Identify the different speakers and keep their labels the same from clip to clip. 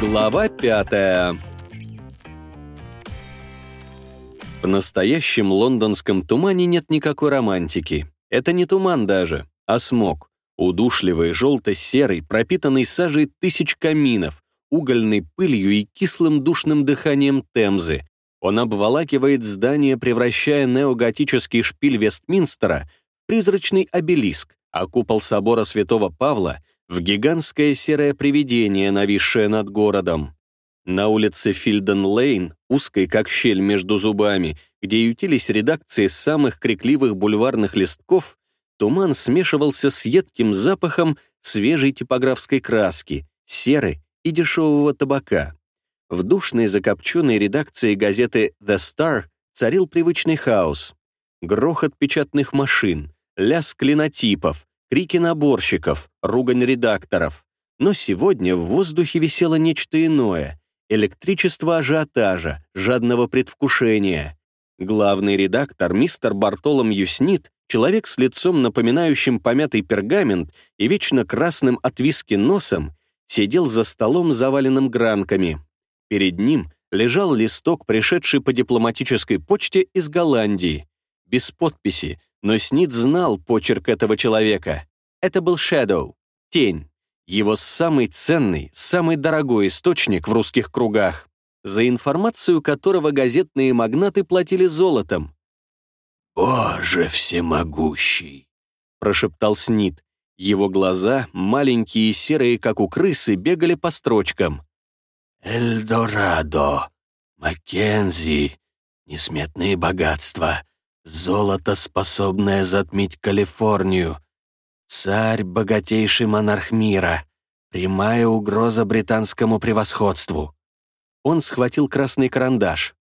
Speaker 1: Глава пятая В настоящем лондонском тумане нет никакой романтики. Это не туман даже, а смог. Удушливый, желто-серый, пропитанный сажей тысяч каминов, угольной пылью и кислым душным дыханием Темзы. Он обволакивает здание, превращая неоготический шпиль Вестминстера в призрачный обелиск, а купол собора святого Павла — в гигантское серое привидение, нависшее над городом. На улице Фильден-Лейн, узкой как щель между зубами, где ютились редакции самых крикливых бульварных листков, туман смешивался с едким запахом свежей типографской краски, серы и дешевого табака. В душной закопченной редакции газеты «The Star» царил привычный хаос. Грохот печатных машин, лязг клинотипов, крики наборщиков, ругань редакторов. Но сегодня в воздухе висело нечто иное — электричество ажиотажа, жадного предвкушения. Главный редактор, мистер Бартолом Юснит, человек с лицом, напоминающим помятый пергамент и вечно красным от виски носом, сидел за столом, заваленным гранками. Перед ним лежал листок, пришедший по дипломатической почте из Голландии. Без подписи, но Снит знал почерк этого человека. Это был Shadow, тень, его самый ценный, самый дорогой источник в русских кругах, за информацию которого газетные магнаты платили золотом.
Speaker 2: «Боже всемогущий!» — прошептал
Speaker 1: Снит. Его глаза, маленькие и серые, как у крысы, бегали по строчкам.
Speaker 2: «Эльдорадо! Маккензи! Несметные богатства! Золото, способное затмить Калифорнию! Царь — богатейший монарх мира! Прямая угроза британскому превосходству!»
Speaker 1: Он схватил красный карандаш.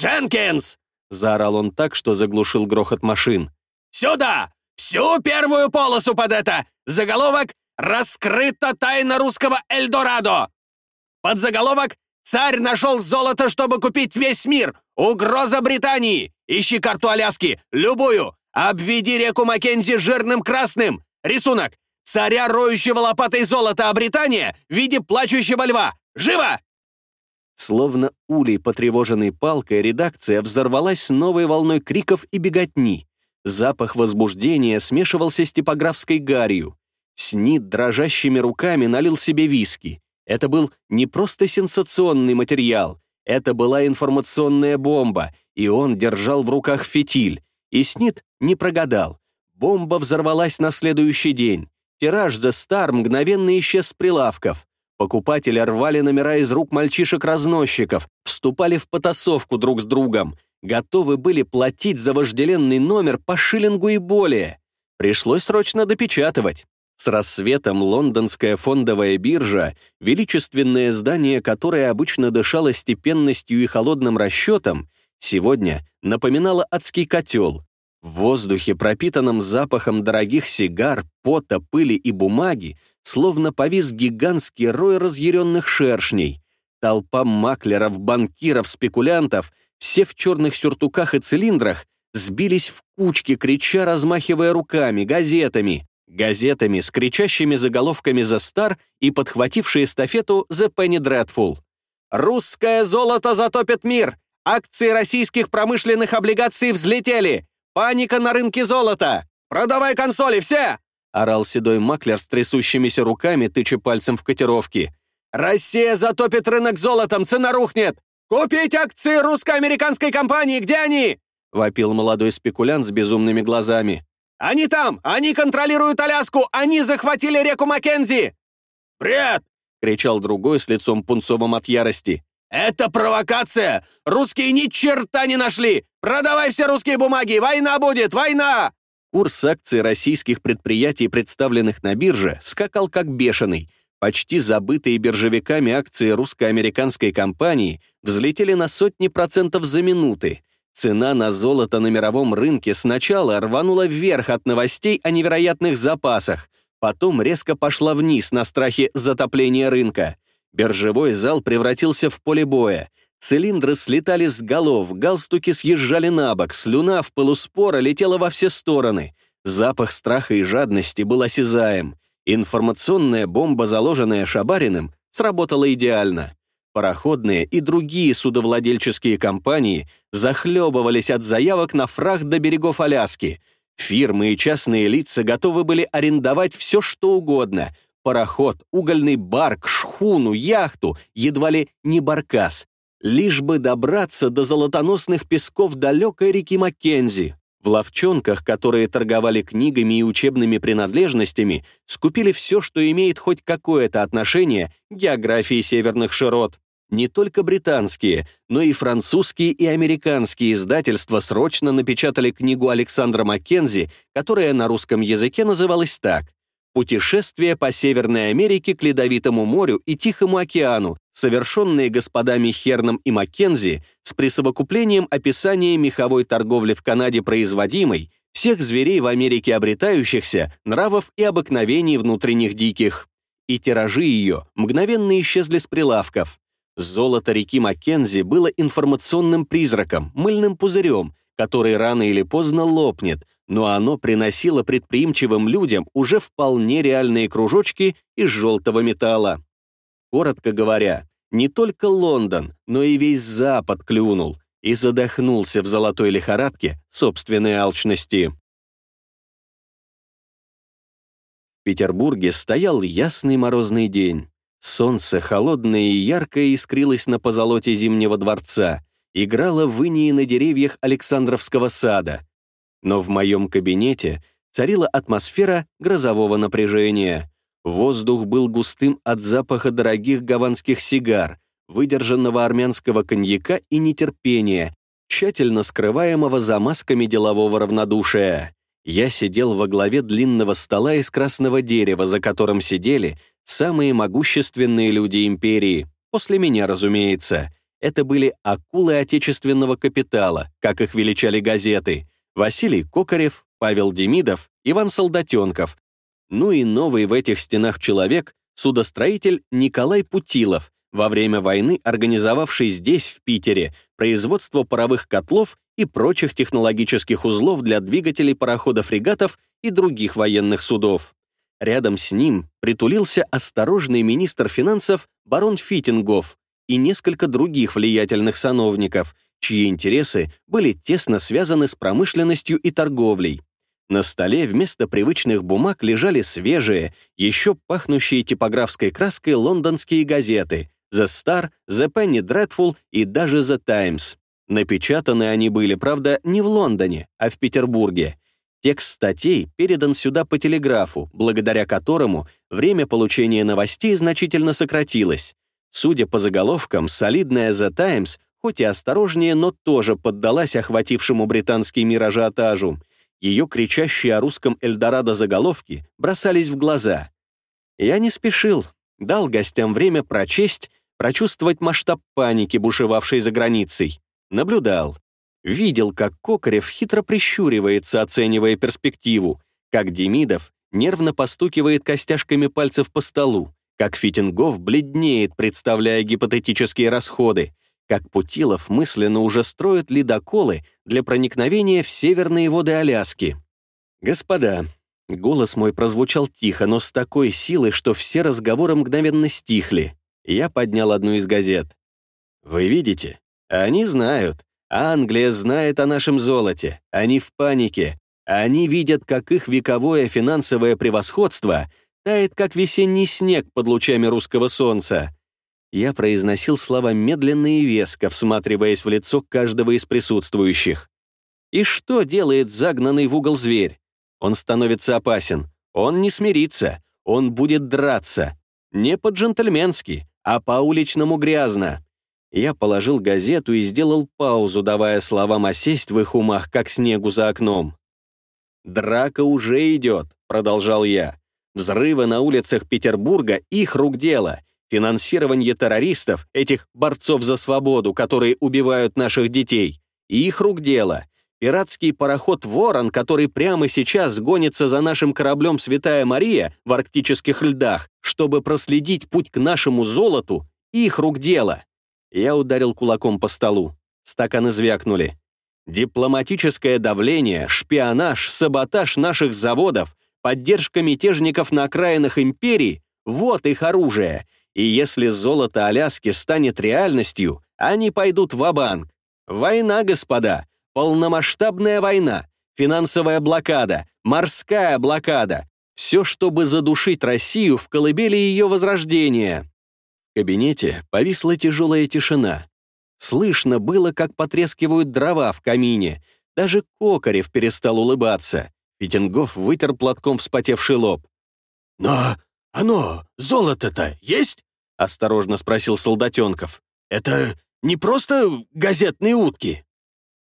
Speaker 3: «Дженкинс!»
Speaker 1: — заорал он так, что заглушил грохот машин.
Speaker 3: «Сюда! Всю первую полосу под это! Заголовок «Раскрыта тайна русского Эльдорадо!» Под заголовок Царь нашел золото, чтобы купить весь мир! Угроза Британии! Ищи карту Аляски, любую! Обведи реку Маккензи жирным красным! Рисунок! Царя, роющего лопатой золото, а Британия в виде плачущего льва! Живо!»
Speaker 1: Словно улей, потревоженный палкой, редакция взорвалась новой волной криков и беготни. Запах возбуждения смешивался с типографской гарью. Снит дрожащими руками налил себе виски. Это был не просто сенсационный материал, это была информационная бомба, и он держал в руках фитиль. И Снит не прогадал. Бомба взорвалась на следующий день. Тираж The Star мгновенно исчез с прилавков. Покупатели рвали номера из рук мальчишек-разносчиков, вступали в потасовку друг с другом, готовы были платить за вожделенный номер по шиллингу и более. Пришлось срочно допечатывать. С рассветом лондонская фондовая биржа, величественное здание, которое обычно дышало степенностью и холодным расчетом, сегодня напоминало адский котел. В воздухе, пропитанном запахом дорогих сигар, пота, пыли и бумаги, словно повис гигантский рой разъяренных шершней. Толпа маклеров, банкиров, спекулянтов, все в черных сюртуках и цилиндрах, сбились в кучки, крича, размахивая руками, газетами газетами с кричащими заголовками «За Стар» и подхватившие эстафету «The Penny Dreadful». «Русское золото затопит мир! Акции российских промышленных облигаций взлетели! Паника на рынке золота! Продавай консоли, все!» орал седой маклер с трясущимися руками, тыча пальцем в котировки. «Россия затопит рынок золотом, цена рухнет! Купить акции русско-американской компании, где они?» вопил молодой спекулянт с безумными глазами. Они там! Они контролируют Аляску! Они захватили реку Маккензи!» «Бред!» — кричал другой с лицом пунцовым от ярости. «Это провокация! Русские ни черта не нашли! Продавай все русские бумаги! Война будет! Война!» Курс акций российских предприятий, представленных на бирже, скакал как бешеный. Почти забытые биржевиками акции русско-американской компании взлетели на сотни процентов за минуты. Цена на золото на мировом рынке сначала рванула вверх от новостей о невероятных запасах, потом резко пошла вниз на страхе затопления рынка. Биржевой зал превратился в поле боя. Цилиндры слетали с голов, галстуки съезжали на бок, слюна в полуспора летела во все стороны. Запах страха и жадности был осязаем. Информационная бомба, заложенная Шабариным, сработала идеально. Пароходные и другие судовладельческие компании захлебывались от заявок на фрахт до берегов Аляски. Фирмы и частные лица готовы были арендовать все, что угодно. Пароход, угольный барк, шхуну, яхту, едва ли не баркас. Лишь бы добраться до золотоносных песков далекой реки Маккензи. В ловчонках, которые торговали книгами и учебными принадлежностями, скупили все, что имеет хоть какое-то отношение к географии северных широт. Не только британские, но и французские и американские издательства срочно напечатали книгу Александра Маккензи, которая на русском языке называлась так «Путешествие по Северной Америке к Ледовитому морю и Тихому океану, совершенные господами Херном и Маккензи с присовокуплением описания меховой торговли в Канаде производимой, всех зверей в Америке обретающихся, нравов и обыкновений внутренних диких. И тиражи ее мгновенно исчезли с прилавков. Золото реки Маккензи было информационным призраком, мыльным пузырем, который рано или поздно лопнет, но оно приносило предприимчивым людям уже вполне реальные кружочки из желтого металла. Коротко говоря, не только Лондон, но и весь Запад клюнул и задохнулся в золотой лихорадке собственной алчности. В Петербурге стоял ясный морозный день. Солнце, холодное и яркое, искрилось на позолоте Зимнего дворца, играло в инии на деревьях Александровского сада. Но в моем кабинете царила атмосфера грозового напряжения. Воздух был густым от запаха дорогих гаванских сигар, выдержанного армянского коньяка и нетерпения, тщательно скрываемого за масками делового равнодушия. Я сидел во главе длинного стола из красного дерева, за которым сидели самые могущественные люди империи, после меня, разумеется. Это были акулы отечественного капитала, как их величали газеты. Василий Кокарев, Павел Демидов, Иван Солдатенков, ну и новый в этих стенах человек, судостроитель Николай Путилов, во время войны организовавший здесь, в Питере, производство паровых котлов и прочих технологических узлов для двигателей пароходов-фрегатов и других военных судов. Рядом с ним притулился осторожный министр финансов барон Фитингов и несколько других влиятельных сановников, чьи интересы были тесно связаны с промышленностью и торговлей. На столе вместо привычных бумаг лежали свежие, еще пахнущие типографской краской лондонские газеты «The Star», «The Penny Dreadful» и даже «The Times». Напечатаны они были, правда, не в Лондоне, а в Петербурге. Текст статей передан сюда по телеграфу, благодаря которому время получения новостей значительно сократилось. Судя по заголовкам, солидная The Times, хоть и осторожнее, но тоже поддалась охватившему британский мир ажиотажу — ее кричащие о русском Эльдорадо заголовки бросались в глаза. Я не спешил, дал гостям время прочесть, прочувствовать масштаб паники, бушевавшей за границей. Наблюдал. Видел, как Кокарев хитро прищуривается, оценивая перспективу, как Демидов нервно постукивает костяшками пальцев по столу, как Фитингов бледнеет, представляя гипотетические расходы, как Путилов мысленно уже строит ледоколы для проникновения в северные воды Аляски. «Господа», — голос мой прозвучал тихо, но с такой силой, что все разговоры мгновенно стихли. Я поднял одну из газет. «Вы видите? Они знают. Англия знает о нашем золоте. Они в панике. Они видят, как их вековое финансовое превосходство тает, как весенний снег под лучами русского солнца. Я произносил слова медленно и веско, всматриваясь в лицо каждого из присутствующих. И что делает загнанный в угол зверь? Он становится опасен. Он не смирится. Он будет драться. Не по-джентльменски, а по-уличному грязно. Я положил газету и сделал паузу, давая словам осесть в их умах, как снегу за окном. «Драка уже идет», — продолжал я. «Взрывы на улицах Петербурга — их рук дело. Финансирование террористов, этих борцов за свободу, которые убивают наших детей, их рук дело. Пиратский пароход «Ворон», который прямо сейчас гонится за нашим кораблем «Святая Мария» в арктических льдах, чтобы проследить путь к нашему золоту, их рук дело. Я ударил кулаком по столу. Стаканы звякнули. Дипломатическое давление, шпионаж, саботаж наших заводов, поддержка мятежников на окраинах империи — вот их оружие. И если золото Аляски станет реальностью, они пойдут в банк Война, господа, полномасштабная война, финансовая блокада, морская блокада. Все, чтобы задушить Россию в колыбели ее возрождения. Кабинете повисла тяжелая тишина. Слышно было, как потрескивают дрова в камине. Даже Кокарев перестал улыбаться. Петенгоф вытер платком вспотевший лоб.
Speaker 2: «Но оно, золото-то есть?» — осторожно спросил Солдатенков. «Это не просто газетные утки?»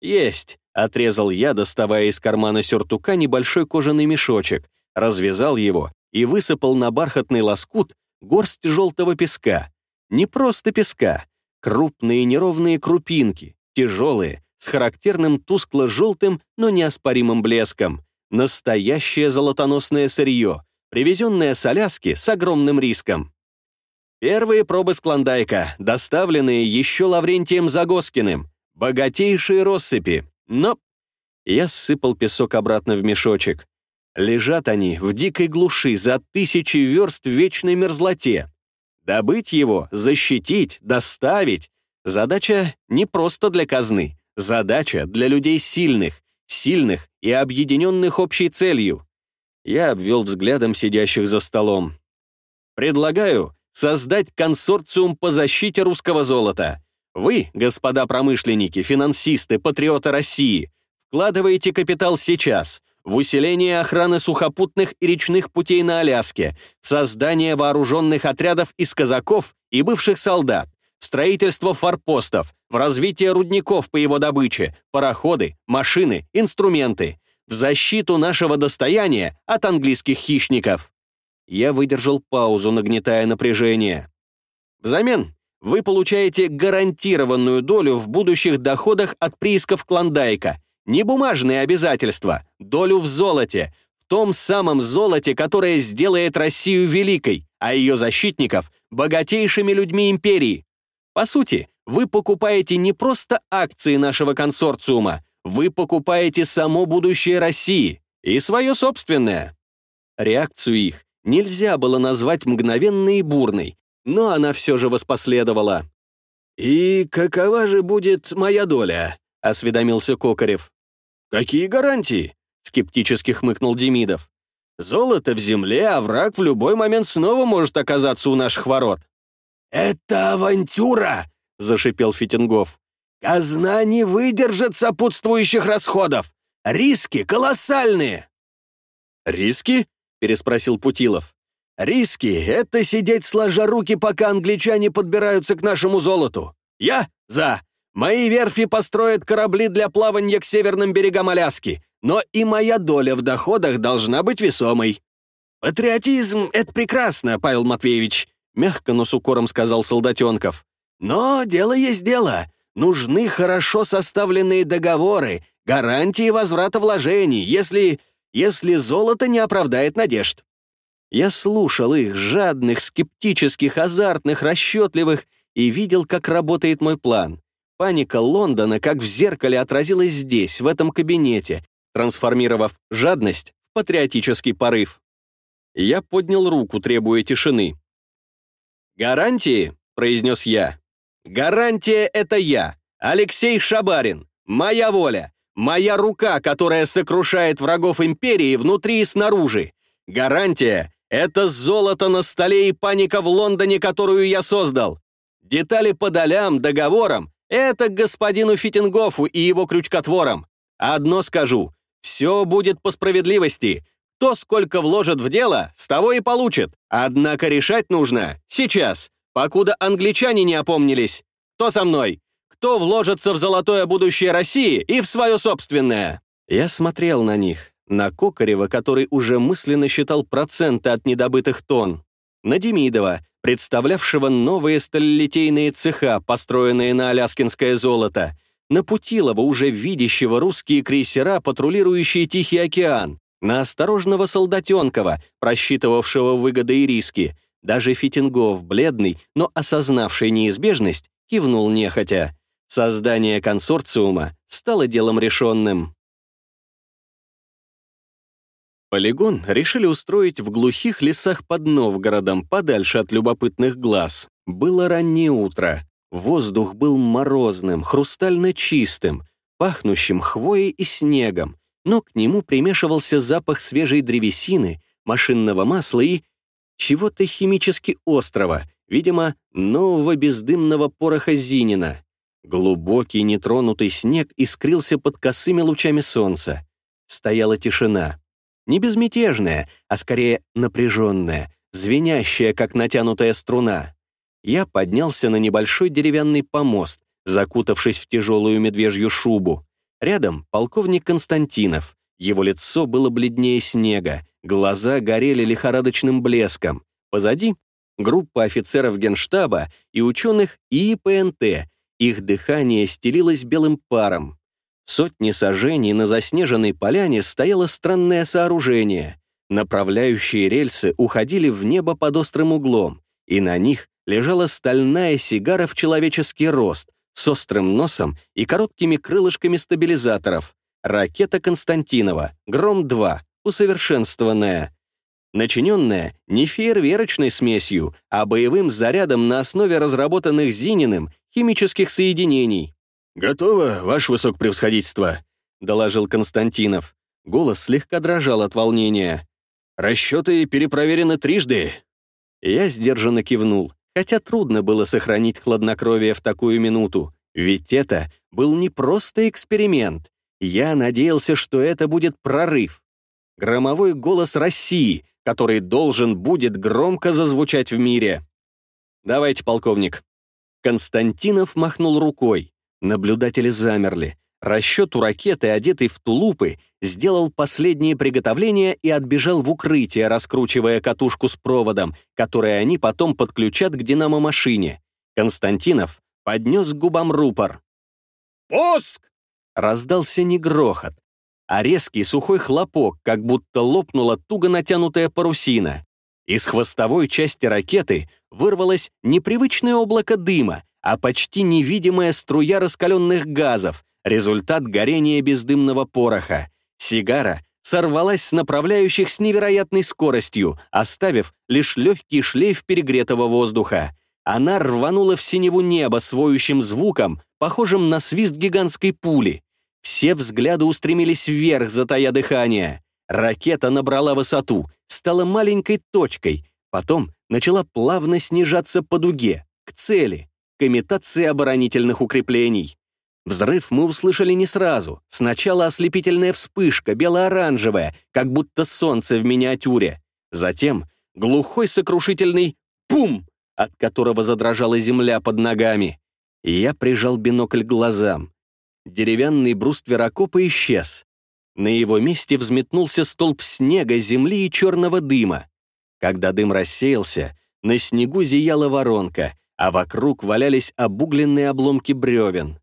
Speaker 1: «Есть», — отрезал я, доставая из кармана сюртука небольшой кожаный мешочек, развязал его и высыпал на бархатный лоскут горсть желтого песка. Не просто песка, крупные неровные крупинки, тяжелые, с характерным тускло-желтым, но неоспоримым блеском. Настоящее золотоносное сырье, привезенное с Аляски с огромным риском. Первые пробы с Клондайка, доставленные еще Лаврентием Загоскиным. Богатейшие россыпи. Но я ссыпал песок обратно в мешочек. Лежат они в дикой глуши за тысячи верст в вечной мерзлоте. Добыть его, защитить, доставить — задача не просто для казны, задача для людей сильных, сильных и объединенных общей целью. Я обвел взглядом сидящих за столом. Предлагаю создать консорциум по защите русского золота. Вы, господа промышленники, финансисты, патриоты России, вкладываете капитал сейчас в усиление охраны сухопутных и речных путей на Аляске, в создание вооруженных отрядов из казаков и бывших солдат, в строительство форпостов, в развитие рудников по его добыче, пароходы, машины, инструменты, в защиту нашего достояния от английских хищников. Я выдержал паузу, нагнетая напряжение. Взамен вы получаете гарантированную долю в будущих доходах от приисков Клондайка, не бумажные обязательства, долю в золоте, в том самом золоте, которое сделает Россию великой, а ее защитников — богатейшими людьми империи. По сути, вы покупаете не просто акции нашего консорциума, вы покупаете само будущее России и свое собственное. Реакцию их нельзя было назвать мгновенной и бурной, но она все же воспоследовала.
Speaker 2: «И какова же будет моя доля?» — осведомился Кокарев.
Speaker 1: «Какие гарантии?» — скептически хмыкнул Демидов. «Золото в земле, а враг в любой момент снова может оказаться у наших ворот».
Speaker 2: «Это авантюра!» — зашипел Фитингов. «Казна не выдержит сопутствующих расходов! Риски колоссальные!»
Speaker 1: «Риски?» — переспросил Путилов.
Speaker 2: «Риски — это сидеть сложа руки, пока англичане подбираются к нашему золоту. Я за. Мои верфи построят корабли для плавания к северным берегам Аляски, но и моя доля в доходах должна быть весомой». «Патриотизм — это прекрасно, Павел Матвеевич», — мягко, но с укором сказал Солдатенков. «Но дело есть дело. Нужны хорошо составленные договоры, гарантии возврата вложений, если... если золото не оправдает надежд». Я слушал их, жадных, скептических, азартных, расчетливых, и видел, как работает мой план. Паника Лондона, как в зеркале, отразилась здесь, в этом кабинете, трансформировав жадность в патриотический порыв. Я поднял руку, требуя тишины. «Гарантии», — произнес я. «Гарантия — это я, Алексей Шабарин, моя воля, моя рука, которая сокрушает врагов империи внутри и снаружи. Гарантия это золото на столе и паника в Лондоне, которую я создал. Детали по долям, договорам — это господину Фитингофу и его крючкотворам. Одно скажу, все будет по справедливости. Кто сколько вложит в дело, с того и получит. Однако решать нужно сейчас, покуда англичане не опомнились. Кто со мной? Кто вложится в золотое будущее России и в свое собственное? Я смотрел на них на Кокарева, который уже мысленно считал проценты от недобытых тонн, на Демидова, представлявшего новые сталелитейные цеха, построенные на аляскинское золото, на Путилова, уже видящего русские крейсера, патрулирующие Тихий океан, на осторожного Солдатенкова, просчитывавшего выгоды и риски. Даже Фитингов, бледный, но осознавший неизбежность, кивнул нехотя. Создание консорциума стало делом решенным.
Speaker 1: Полигон решили устроить в глухих лесах под Новгородом, подальше от любопытных глаз. Было раннее утро. Воздух был морозным, хрустально чистым, пахнущим хвоей и снегом, но к нему примешивался запах свежей древесины, машинного масла и чего-то химически острого, видимо, нового бездымного пороха Зинина. Глубокий нетронутый снег искрился под косыми лучами солнца. Стояла тишина. Не безмятежная, а скорее напряженная, звенящая, как натянутая струна. Я поднялся на небольшой деревянный помост, закутавшись в тяжелую медвежью шубу. Рядом полковник Константинов. Его лицо было бледнее снега, глаза горели лихорадочным блеском. Позади — группа офицеров генштаба и ученых ИПНТ. Их дыхание стелилось белым паром. Сотни сажений на заснеженной поляне стояло странное сооружение. Направляющие рельсы уходили в небо под острым углом, и на них лежала стальная сигара в человеческий рост, с острым носом и короткими крылышками стабилизаторов. Ракета Константинова, Гром-2, усовершенствованная. Начиненная не фейерверочной смесью, а боевым зарядом на основе разработанных Зининым химических соединений.
Speaker 2: «Готово, ваше высокопревосходительство», — доложил Константинов. Голос слегка дрожал от волнения. «Расчеты перепроверены трижды».
Speaker 1: Я сдержанно кивнул, хотя трудно было сохранить хладнокровие в такую минуту, ведь это был не просто эксперимент. Я надеялся, что это будет прорыв. Громовой голос России, который должен будет громко зазвучать в мире. «Давайте, полковник». Константинов махнул рукой. Наблюдатели замерли. Расчет у ракеты, одетый в тулупы, сделал последние приготовления и отбежал в укрытие, раскручивая катушку с проводом, который они потом подключат к динамо-машине. Константинов поднес к губам рупор.
Speaker 3: «Пуск!»
Speaker 1: Раздался не грохот, а резкий сухой хлопок, как будто лопнула туго натянутая парусина. Из хвостовой части ракеты вырвалось непривычное облако дыма, а почти невидимая струя раскаленных газов, результат горения бездымного пороха. Сигара сорвалась с направляющих с невероятной скоростью, оставив лишь легкий шлейф перегретого воздуха. Она рванула в синеву небо с воющим звуком, похожим на свист гигантской пули. Все взгляды устремились вверх, затая дыхание. Ракета набрала высоту, стала маленькой точкой, потом начала плавно снижаться по дуге, к цели к имитации оборонительных укреплений. Взрыв мы услышали не сразу. Сначала ослепительная вспышка, бело-оранжевая, как будто солнце в миниатюре. Затем глухой сокрушительный «пум», от которого задрожала земля под ногами. я прижал бинокль к глазам. Деревянный бруствер окопа исчез. На его месте взметнулся столб снега, земли и черного дыма. Когда дым рассеялся, на снегу зияла воронка — а вокруг валялись обугленные обломки бревен.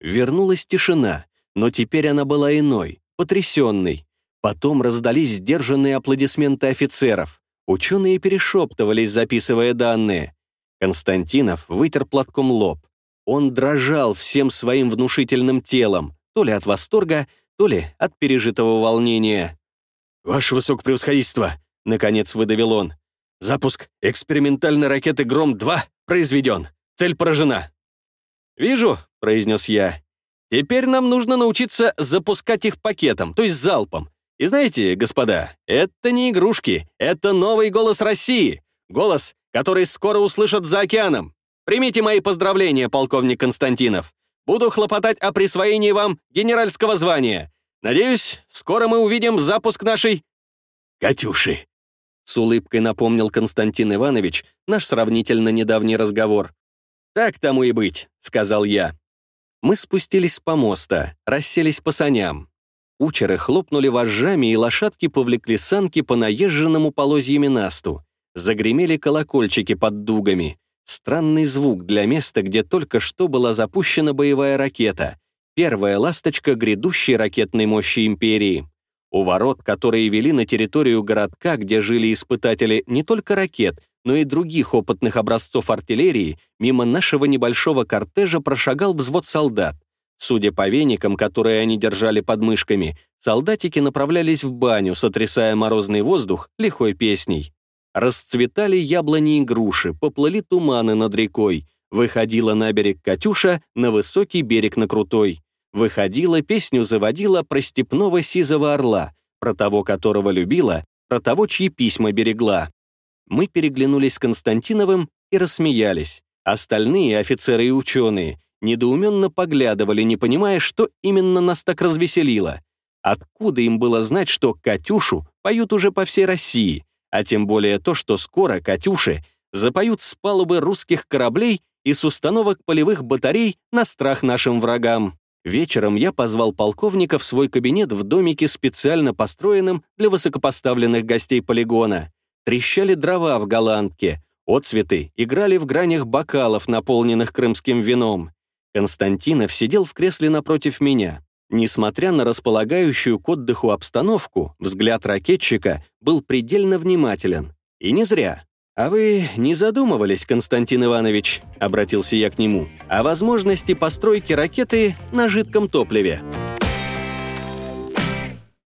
Speaker 1: Вернулась тишина, но теперь она была иной, потрясенной. Потом раздались сдержанные аплодисменты офицеров. Ученые перешептывались, записывая данные. Константинов вытер платком лоб. Он дрожал всем своим внушительным телом, то ли от восторга, то ли от пережитого волнения.
Speaker 2: «Ваше высокопревосходительство!» — наконец выдавил он. «Запуск экспериментальной ракеты «Гром-2» произведен. Цель поражена».
Speaker 1: «Вижу», — произнес я. «Теперь нам нужно научиться запускать их пакетом, то есть залпом. И знаете, господа, это не игрушки, это новый голос России. Голос, который скоро услышат за океаном. Примите мои поздравления, полковник Константинов. Буду хлопотать о присвоении вам генеральского звания. Надеюсь, скоро мы увидим запуск нашей...
Speaker 2: «Катюши»,
Speaker 1: с улыбкой напомнил Константин Иванович наш сравнительно недавний разговор. «Так тому и быть», — сказал я. Мы спустились с помоста, расселись по саням. Кучеры хлопнули вожжами, и лошадки повлекли санки по наезженному полозьями насту. Загремели колокольчики под дугами. Странный звук для места, где только что была запущена боевая ракета. Первая ласточка грядущей ракетной мощи империи. У ворот, которые вели на территорию городка, где жили испытатели не только ракет, но и других опытных образцов артиллерии, мимо нашего небольшого кортежа прошагал взвод солдат. Судя по веникам, которые они держали под мышками, Солдатики направлялись в баню, сотрясая морозный воздух лихой песней. Расцветали яблони и груши, поплыли туманы над рекой. Выходила на берег Катюша, на высокий берег на крутой. Выходила, песню заводила про степного сизого орла, про того, которого любила, про того, чьи письма берегла. Мы переглянулись с Константиновым и рассмеялись. Остальные офицеры и ученые недоуменно поглядывали, не понимая, что именно нас так развеселило. Откуда им было знать, что «Катюшу» поют уже по всей России, а тем более то, что скоро «Катюши» запоют с палубы русских кораблей и с установок полевых батарей на страх нашим врагам. Вечером я позвал полковника в свой кабинет в домике, специально построенном для высокопоставленных гостей полигона. Трещали дрова в голландке, отцветы играли в гранях бокалов, наполненных крымским вином. Константинов сидел в кресле напротив меня. Несмотря на располагающую к отдыху обстановку, взгляд ракетчика был предельно внимателен. И не зря. «А вы не задумывались, Константин Иванович?» — обратился я к нему. «О возможности постройки ракеты на жидком топливе».